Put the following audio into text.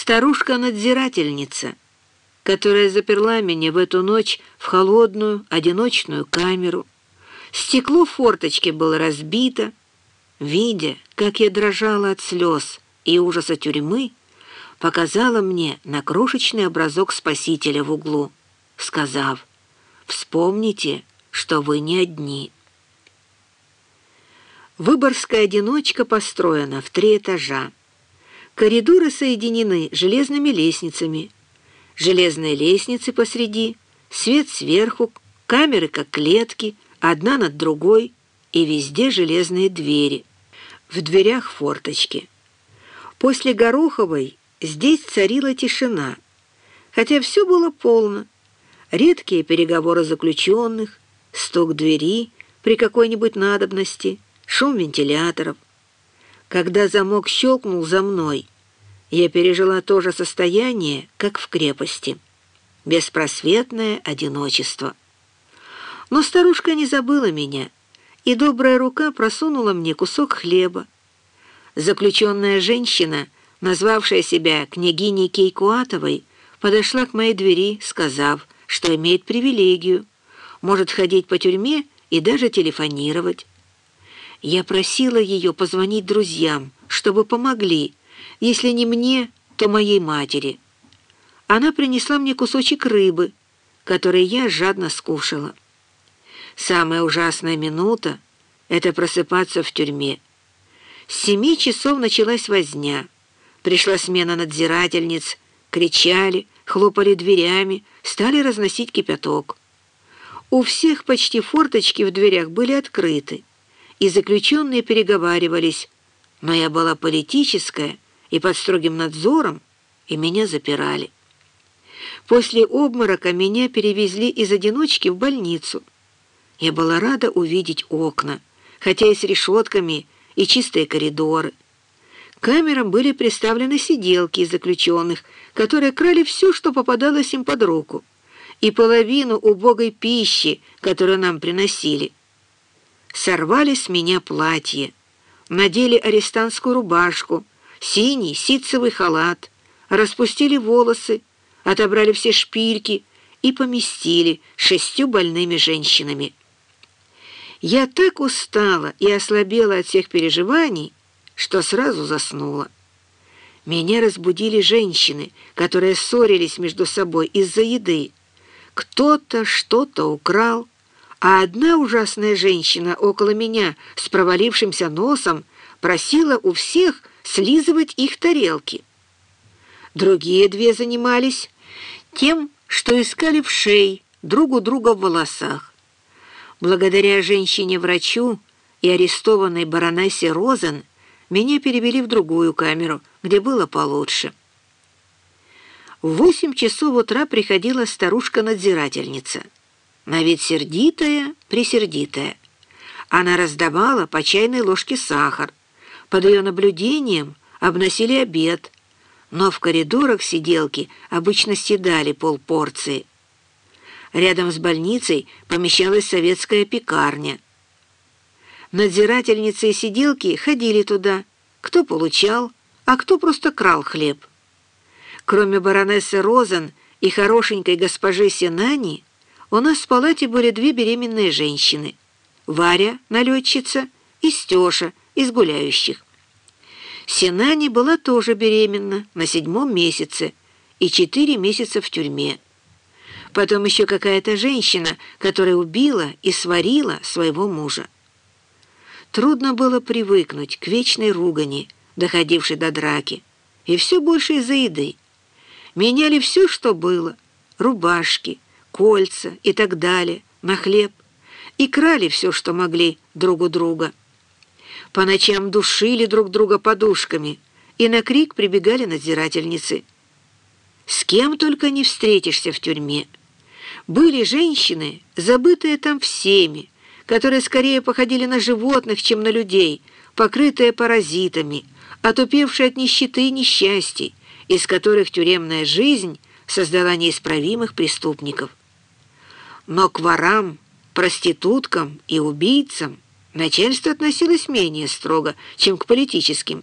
Старушка-надзирательница, которая заперла меня в эту ночь в холодную, одиночную камеру. Стекло форточки было разбито. Видя, как я дрожала от слез и ужаса тюрьмы, показала мне на крошечный образок спасителя в углу, сказав, «Вспомните, что вы не одни». Выборгская одиночка построена в три этажа. Коридоры соединены железными лестницами. Железные лестницы посреди, свет сверху, камеры как клетки, одна над другой, и везде железные двери. В дверях форточки. После Гороховой здесь царила тишина, хотя все было полно. Редкие переговоры заключенных, стук двери при какой-нибудь надобности — шум вентиляторов. Когда замок щелкнул за мной, я пережила то же состояние, как в крепости. Беспросветное одиночество. Но старушка не забыла меня, и добрая рука просунула мне кусок хлеба. Заключенная женщина, назвавшая себя княгиней Кейкуатовой, подошла к моей двери, сказав, что имеет привилегию, может ходить по тюрьме и даже телефонировать. Я просила ее позвонить друзьям, чтобы помогли, если не мне, то моей матери. Она принесла мне кусочек рыбы, который я жадно скушала. Самая ужасная минута — это просыпаться в тюрьме. С семи часов началась возня. Пришла смена надзирательниц, кричали, хлопали дверями, стали разносить кипяток. У всех почти форточки в дверях были открыты и заключенные переговаривались, но я была политическая и под строгим надзором, и меня запирали. После обморока меня перевезли из одиночки в больницу. Я была рада увидеть окна, хотя и с решетками, и чистые коридоры. Камерам были представлены сиделки из заключенных, которые крали все, что попадалось им под руку, и половину убогой пищи, которую нам приносили сорвали с меня платье, надели арестантскую рубашку, синий ситцевый халат, распустили волосы, отобрали все шпильки и поместили шестью больными женщинами. Я так устала и ослабела от всех переживаний, что сразу заснула. Меня разбудили женщины, которые ссорились между собой из-за еды. Кто-то что-то украл, а одна ужасная женщина около меня с провалившимся носом просила у всех слизывать их тарелки. Другие две занимались тем, что искали в шее друг у друга в волосах. Благодаря женщине-врачу и арестованной баронессе Розен меня перевели в другую камеру, где было получше. В восемь часов утра приходила старушка-надзирательница — на вид сердитая, присердитая. Она раздавала по чайной ложке сахар. Под ее наблюдением обносили обед, но в коридорах сиделки обычно съедали полпорции. Рядом с больницей помещалась советская пекарня. Надзирательницы и сиделки ходили туда, кто получал, а кто просто крал хлеб. Кроме баронессы Розен и хорошенькой госпожи Синани, у нас в палате были две беременные женщины. Варя, налетчица, и Стеша из гуляющих. Синани была тоже беременна на седьмом месяце и четыре месяца в тюрьме. Потом еще какая-то женщина, которая убила и сварила своего мужа. Трудно было привыкнуть к вечной ругани, доходившей до драки, и все больше из-за еды. Меняли все, что было — рубашки, кольца и так далее, на хлеб, и крали все, что могли друг у друга. По ночам душили друг друга подушками, и на крик прибегали надзирательницы. С кем только не встретишься в тюрьме. Были женщины, забытые там всеми, которые скорее походили на животных, чем на людей, покрытые паразитами, отупевшие от нищеты и несчастий, из которых тюремная жизнь создала неисправимых преступников. Но к ворам, проституткам и убийцам начальство относилось менее строго, чем к политическим.